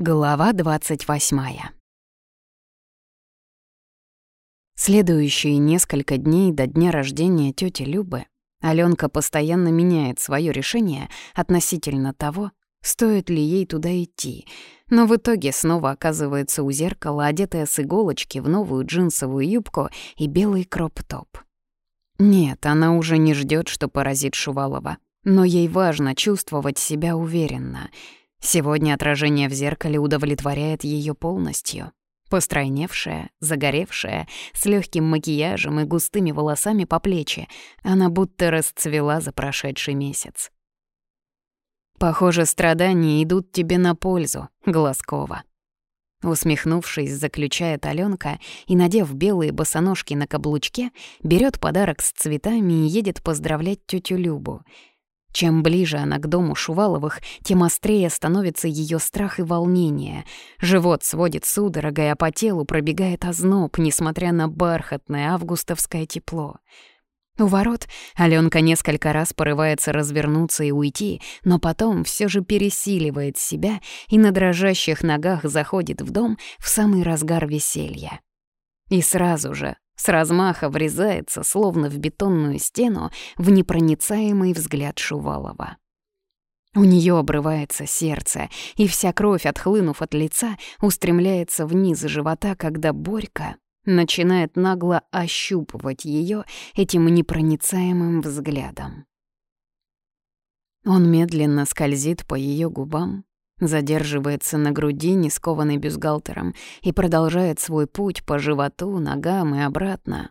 Глава 28 Следующие несколько дней до дня рождения тети Любы Аленка постоянно меняет свое решение относительно того, стоит ли ей туда идти, но в итоге снова оказывается у зеркала, одетая с иголочки в новую джинсовую юбку и белый кроп-топ. Нет, она уже не ждет, что поразит Шувалова, но ей важно чувствовать себя уверенно — Сегодня отражение в зеркале удовлетворяет ее полностью. Постройневшая, загоревшая, с легким макияжем и густыми волосами по плечи, она будто расцвела за прошедший месяц. «Похоже, страдания идут тебе на пользу, Глазкова». Усмехнувшись, заключает Алёнка и, надев белые босоножки на каблучке, берет подарок с цветами и едет поздравлять тетю Любу — чем ближе она к дому Шуваловых, тем острее становится ее страх и волнение. Живот сводит судорогой, а по телу пробегает озноб, несмотря на бархатное августовское тепло. У ворот Алёнка несколько раз порывается развернуться и уйти, но потом все же пересиливает себя и на дрожащих ногах заходит в дом в самый разгар веселья. И сразу же, с размаха врезается, словно в бетонную стену, в непроницаемый взгляд Шувалова. У нее обрывается сердце, и вся кровь, отхлынув от лица, устремляется вниз живота, когда Борька начинает нагло ощупывать ее этим непроницаемым взглядом. Он медленно скользит по ее губам, задерживается на груди, не скованной бюстгальтером, и продолжает свой путь по животу, ногам и обратно.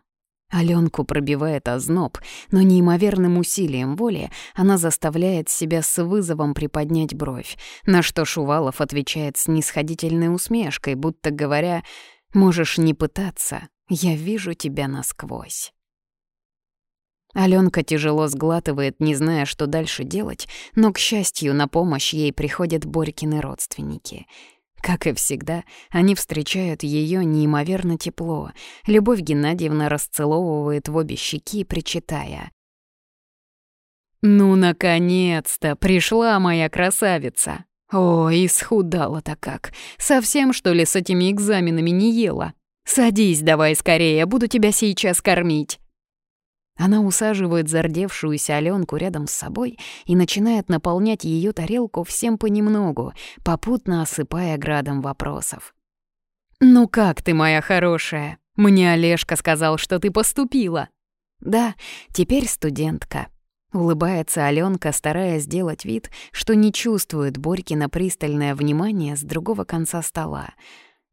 Алёнку пробивает озноб, но неимоверным усилием воли она заставляет себя с вызовом приподнять бровь, на что Шувалов отвечает с нисходительной усмешкой, будто говоря «Можешь не пытаться, я вижу тебя насквозь». Аленка тяжело сглатывает, не зная, что дальше делать, но, к счастью, на помощь ей приходят Борькины родственники. Как и всегда, они встречают ее неимоверно тепло. Любовь Геннадьевна расцеловывает в обе щеки, причитая. «Ну, наконец-то! Пришла моя красавица! Ой, исхудала-то как! Совсем, что ли, с этими экзаменами не ела? Садись давай скорее, буду тебя сейчас кормить!» Она усаживает зардевшуюся Аленку рядом с собой и начинает наполнять ее тарелку всем понемногу, попутно осыпая градом вопросов. «Ну как ты, моя хорошая? Мне Олежка сказал, что ты поступила». «Да, теперь студентка». Улыбается Аленка, стараясь сделать вид, что не чувствует Борькина пристальное внимание с другого конца стола.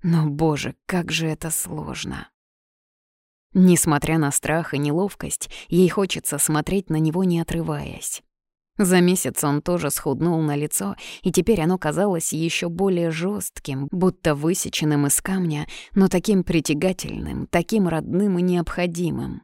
Но, боже, как же это сложно. Несмотря на страх и неловкость, ей хочется смотреть на него, не отрываясь. За месяц он тоже схуднул на лицо, и теперь оно казалось еще более жестким, будто высеченным из камня, но таким притягательным, таким родным и необходимым.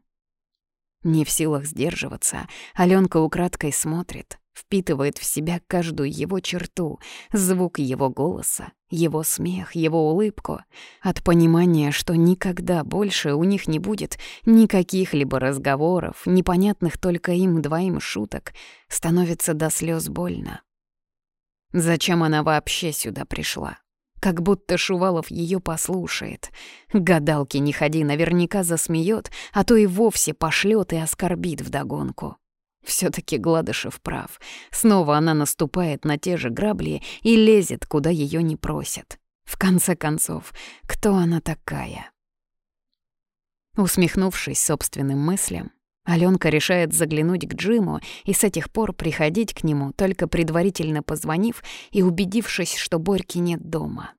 Не в силах сдерживаться, Аленка украдкой смотрит, впитывает в себя каждую его черту, звук его голоса, его смех, его улыбку, от понимания, что никогда больше у них не будет никаких либо разговоров, непонятных только им двоим шуток, становится до слез больно. Зачем она вообще сюда пришла? Как будто Шувалов ее послушает. Гадалки не ходи, наверняка засмеет, а то и вовсе пошлет и оскорбит вдогонку. Все-таки Гладышев прав. Снова она наступает на те же грабли и лезет, куда ее не просят. В конце концов, кто она такая? Усмехнувшись собственным мыслям, Аленка решает заглянуть к Джиму и с этих пор приходить к нему, только предварительно позвонив и убедившись, что Борьки нет дома.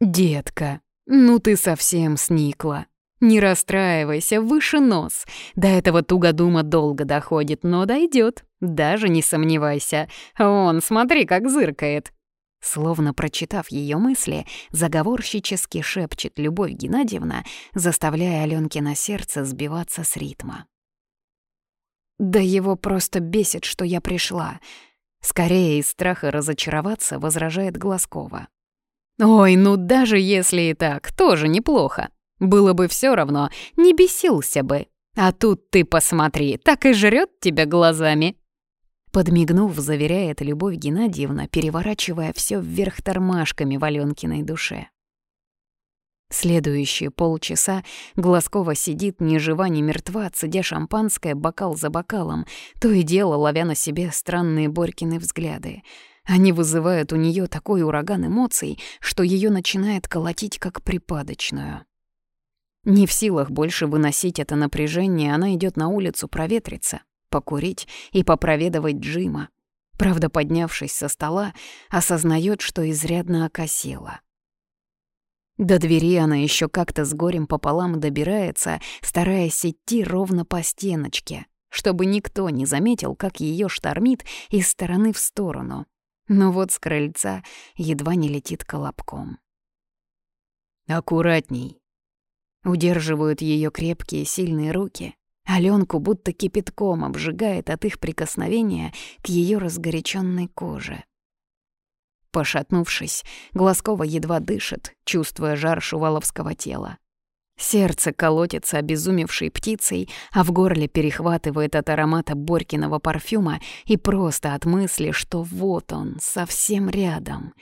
«Детка, ну ты совсем сникла», не расстраивайся, выше нос. До этого тугодума долго доходит, но дойдет. Даже не сомневайся. Он, смотри, как зыркает. Словно прочитав ее мысли, заговорщически шепчет Любовь Геннадьевна, заставляя на сердце сбиваться с ритма. «Да его просто бесит, что я пришла», Скорее из страха разочароваться, возражает Глазкова. «Ой, ну даже если и так, тоже неплохо. Было бы все равно, не бесился бы. А тут ты посмотри, так и жрет тебя глазами. Подмигнув, заверяет Любовь Геннадьевна, переворачивая все вверх тормашками в Алёнкиной душе. Следующие полчаса Глазкова сидит ни жива, ни мертва, цедя шампанское бокал за бокалом, то и дело ловя на себе странные Борькины взгляды. Они вызывают у нее такой ураган эмоций, что ее начинает колотить как припадочную. Не в силах больше выносить это напряжение, она идет на улицу проветриться, покурить и попроведывать Джима. Правда, поднявшись со стола, осознает, что изрядно окосела. До двери она еще как-то с горем пополам добирается, стараясь идти ровно по стеночке, чтобы никто не заметил, как ее штормит из стороны в сторону. Но вот с крыльца едва не летит колобком. «Аккуратней!» Удерживают ее крепкие сильные руки. Аленку будто кипятком обжигает от их прикосновения к ее разгоряченной коже. Пошатнувшись, Глазкова едва дышит, чувствуя жар шуваловского тела. Сердце колотится обезумевшей птицей, а в горле перехватывает от аромата Борькиного парфюма и просто от мысли, что вот он, совсем рядом.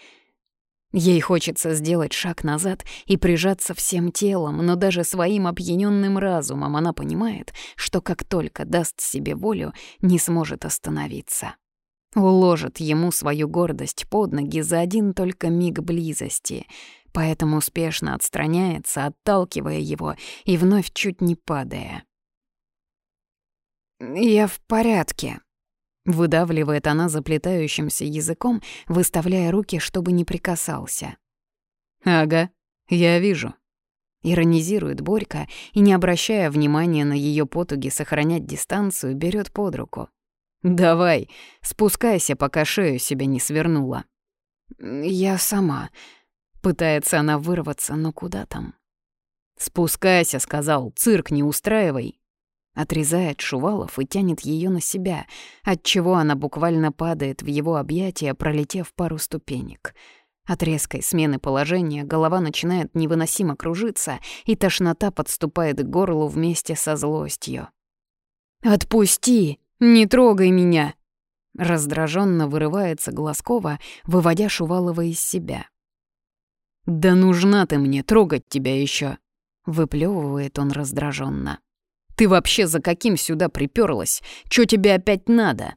Ей хочется сделать шаг назад и прижаться всем телом, но даже своим опьянённым разумом она понимает, что как только даст себе волю, не сможет остановиться. Уложит ему свою гордость под ноги за один только миг близости, поэтому успешно отстраняется, отталкивая его и вновь чуть не падая. «Я в порядке», — выдавливает она заплетающимся языком, выставляя руки, чтобы не прикасался. «Ага, я вижу», — иронизирует Борька и, не обращая внимания на ее потуги сохранять дистанцию, берет под руку. «Давай, спускайся, пока шею себе не свернула». «Я сама». Пытается она вырваться, но куда там? «Спускайся», — сказал, — «цирк не устраивай». Отрезает Шувалов и тянет ее на себя, отчего она буквально падает в его объятия, пролетев пару ступенек. От резкой смены положения голова начинает невыносимо кружиться, и тошнота подступает к горлу вместе со злостью. «Отпусти!» «Не трогай меня!» Раздраженно вырывается Глазкова, выводя Шувалова из себя. «Да нужна ты мне, трогать тебя еще, выплевывает он раздраженно. «Ты вообще за каким сюда приперлась? Чё тебе опять надо?»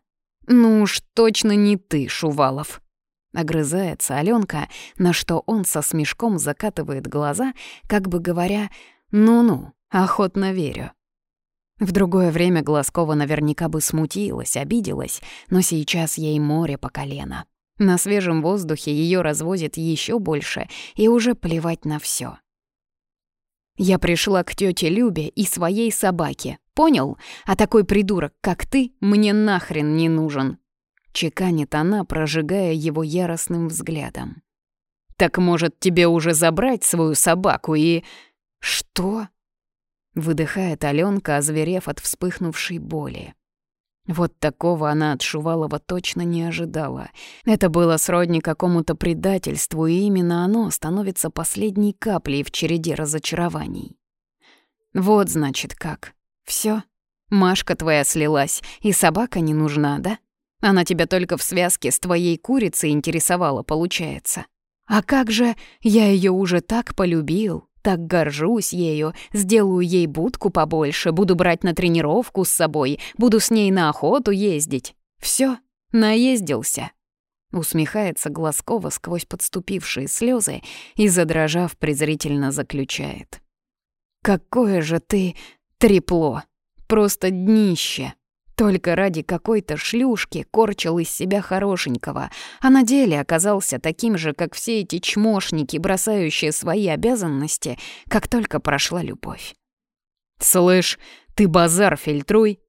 «Ну уж точно не ты, Шувалов!» Огрызается Аленка, на что он со смешком закатывает глаза, как бы говоря «ну-ну, охотно верю». В другое время Глазкова наверняка бы смутилась, обиделась, но сейчас ей море по колено. На свежем воздухе ее развозит еще больше, и уже плевать на все. Я пришла к тете Любе и своей собаке, понял? А такой придурок, как ты, мне нахрен не нужен. Чеканит она, прожигая его яростным взглядом. Так может тебе уже забрать свою собаку и... Что? Выдыхает Аленка, озверев от вспыхнувшей боли. Вот такого она от Шувалова точно не ожидала. Это было сродни какому-то предательству, и именно оно становится последней каплей в череде разочарований. Вот, значит, как. Все. Машка твоя слилась, и собака не нужна, да? Она тебя только в связке с твоей курицей интересовала, получается. А как же я ее уже так полюбил, так горжусь ею, сделаю ей будку побольше, буду брать на тренировку с собой, буду с ней на охоту ездить. Все, наездился. Усмехается Глазкова сквозь подступившие слезы и, задрожав, презрительно заключает. «Какое же ты трепло! Просто днище!» Только ради какой-то шлюшки корчил из себя хорошенького, а на деле оказался таким же, как все эти чмошники, бросающие свои обязанности, как только прошла любовь. «Слышь, ты базар фильтруй!»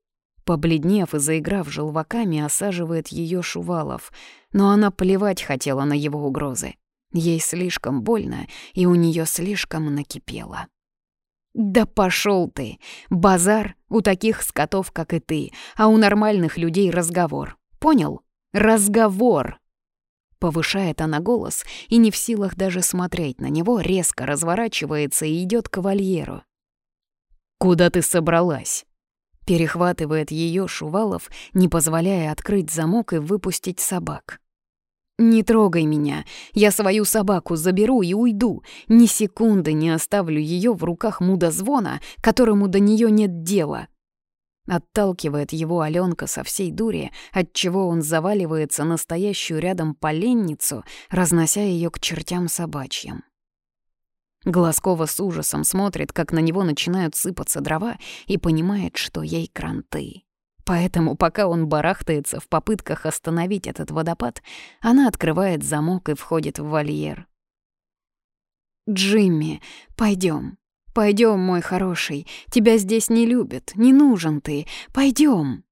Побледнев и заиграв желваками, осаживает ее Шувалов, но она плевать хотела на его угрозы. Ей слишком больно, и у нее слишком накипело. «Да пошел ты! Базар у таких скотов, как и ты, а у нормальных людей разговор. Понял? Разговор!» Повышает она голос и не в силах даже смотреть на него, резко разворачивается и идет к вольеру. «Куда ты собралась?» Перехватывает ее Шувалов, не позволяя открыть замок и выпустить собак. «Не трогай меня. Я свою собаку заберу и уйду. Ни секунды не оставлю ее в руках мудозвона, которому до нее нет дела». Отталкивает его Аленка со всей дури, отчего он заваливается на стоящую рядом поленницу, разнося ее к чертям собачьим. Глазкова с ужасом смотрит, как на него начинают сыпаться дрова, и понимает, что ей кранты. Поэтому, пока он барахтается в попытках остановить этот водопад, она открывает замок и входит в вольер. «Джимми, пойдем, пойдем, мой хороший. Тебя здесь не любят, не нужен ты. Пойдем.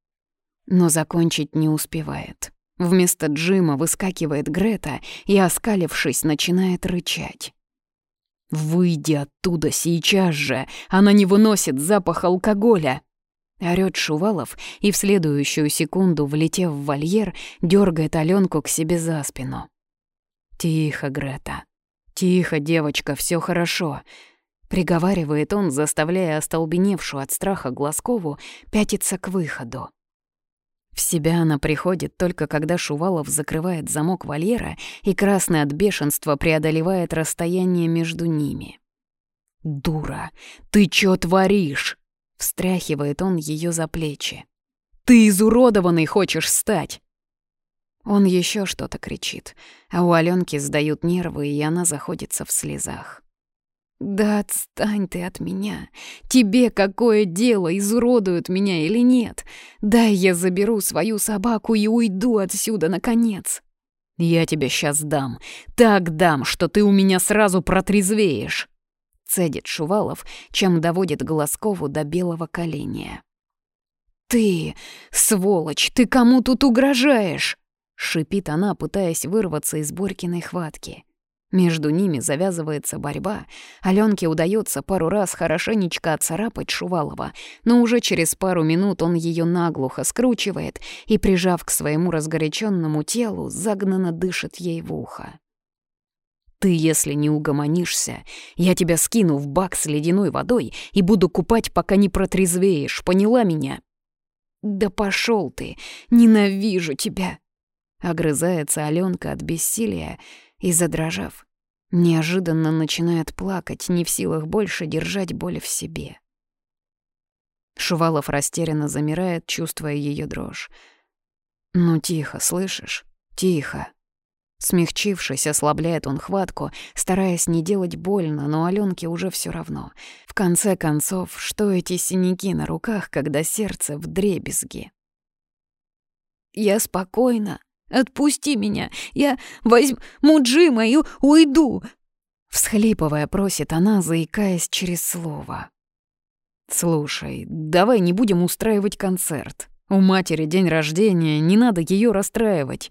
Но закончить не успевает. Вместо Джима выскакивает Грета и, оскалившись, начинает рычать. «Выйди оттуда сейчас же! Она не выносит запах алкоголя!» Орёт Шувалов и в следующую секунду, влетев в вольер, дергает Аленку к себе за спину. «Тихо, Грета. Тихо, девочка, все хорошо», — приговаривает он, заставляя остолбеневшую от страха Глазкову пятиться к выходу. В себя она приходит только когда Шувалов закрывает замок вольера, и красный от бешенства преодолевает расстояние между ними. «Дура, ты чё творишь?» — встряхивает он ее за плечи. «Ты изуродованный хочешь стать!» Он еще что-то кричит, а у Аленки сдают нервы, и она заходится в слезах. «Да отстань ты от меня. Тебе какое дело, изуродуют меня или нет? Дай я заберу свою собаку и уйду отсюда, наконец». «Я тебе сейчас дам. Так дам, что ты у меня сразу протрезвеешь», — цедит Шувалов, чем доводит Голоскову до белого коленя. «Ты, сволочь, ты кому тут угрожаешь?» — шипит она, пытаясь вырваться из Борькиной хватки. Между ними завязывается борьба. Аленке удается пару раз хорошенечко отцарапать Шувалова, но уже через пару минут он ее наглухо скручивает и, прижав к своему разгоряченному телу, загнанно дышит ей в ухо. «Ты, если не угомонишься, я тебя скину в бак с ледяной водой и буду купать, пока не протрезвеешь, поняла меня?» «Да пошел ты! Ненавижу тебя!» Огрызается Аленка от бессилия, и, задрожав, неожиданно начинает плакать, не в силах больше держать боль в себе. Шувалов растерянно замирает, чувствуя ее дрожь. «Ну тихо, слышишь? Тихо!» Смягчившись, ослабляет он хватку, стараясь не делать больно, но Алёнке уже все равно. В конце концов, что эти синяки на руках, когда сердце в дребезги? «Я спокойно, Отпусти меня! Я возьму Джима и уйду!» Всхлипывая, просит она, заикаясь через слово. «Слушай, давай не будем устраивать концерт. У матери день рождения, не надо ее расстраивать.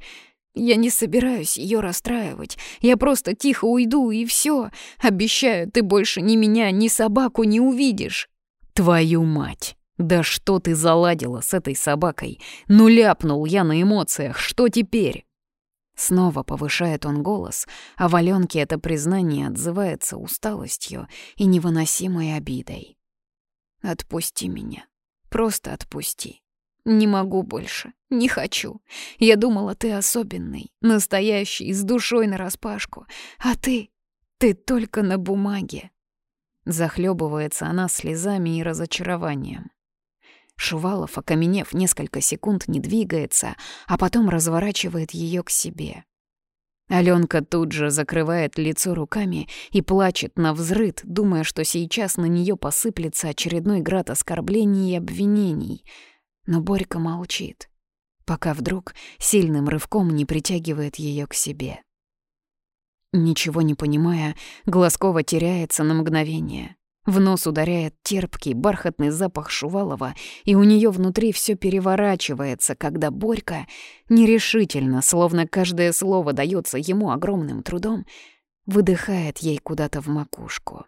Я не собираюсь ее расстраивать. Я просто тихо уйду, и все. Обещаю, ты больше ни меня, ни собаку не увидишь. Твою мать! «Да что ты заладила с этой собакой? Ну ляпнул я на эмоциях, что теперь?» Снова повышает он голос, а в Аленке это признание отзывается усталостью и невыносимой обидой. «Отпусти меня. Просто отпусти. Не могу больше. Не хочу. Я думала, ты особенный, настоящий, с душой нараспашку. А ты... ты только на бумаге». Захлебывается она слезами и разочарованием. Шувалов, окаменев несколько секунд, не двигается, а потом разворачивает ее к себе. Аленка тут же закрывает лицо руками и плачет на взрыд, думая, что сейчас на нее посыплется очередной град оскорблений и обвинений. Но Борька молчит, пока вдруг сильным рывком не притягивает ее к себе. Ничего не понимая, Глазкова теряется на мгновение. В нос ударяет терпкий, бархатный запах Шувалова, и у нее внутри все переворачивается, когда Борька нерешительно, словно каждое слово дается ему огромным трудом, выдыхает ей куда-то в макушку.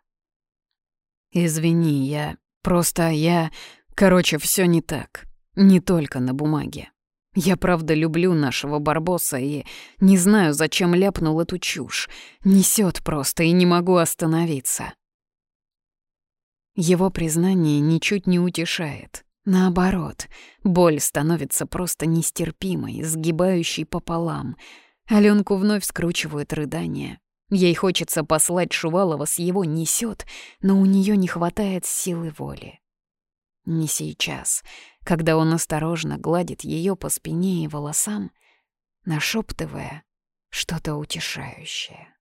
«Извини, я... Просто я... Короче, все не так. Не только на бумаге. Я правда люблю нашего Барбоса и не знаю, зачем ляпнул эту чушь. Несет просто и не могу остановиться». Его признание ничуть не утешает. Наоборот, боль становится просто нестерпимой, сгибающей пополам. Аленку вновь скручивают рыдания. Ей хочется послать Шувалова с его несет, но у нее не хватает силы воли. Не сейчас, когда он осторожно гладит ее по спине и волосам, нашептывая что-то утешающее.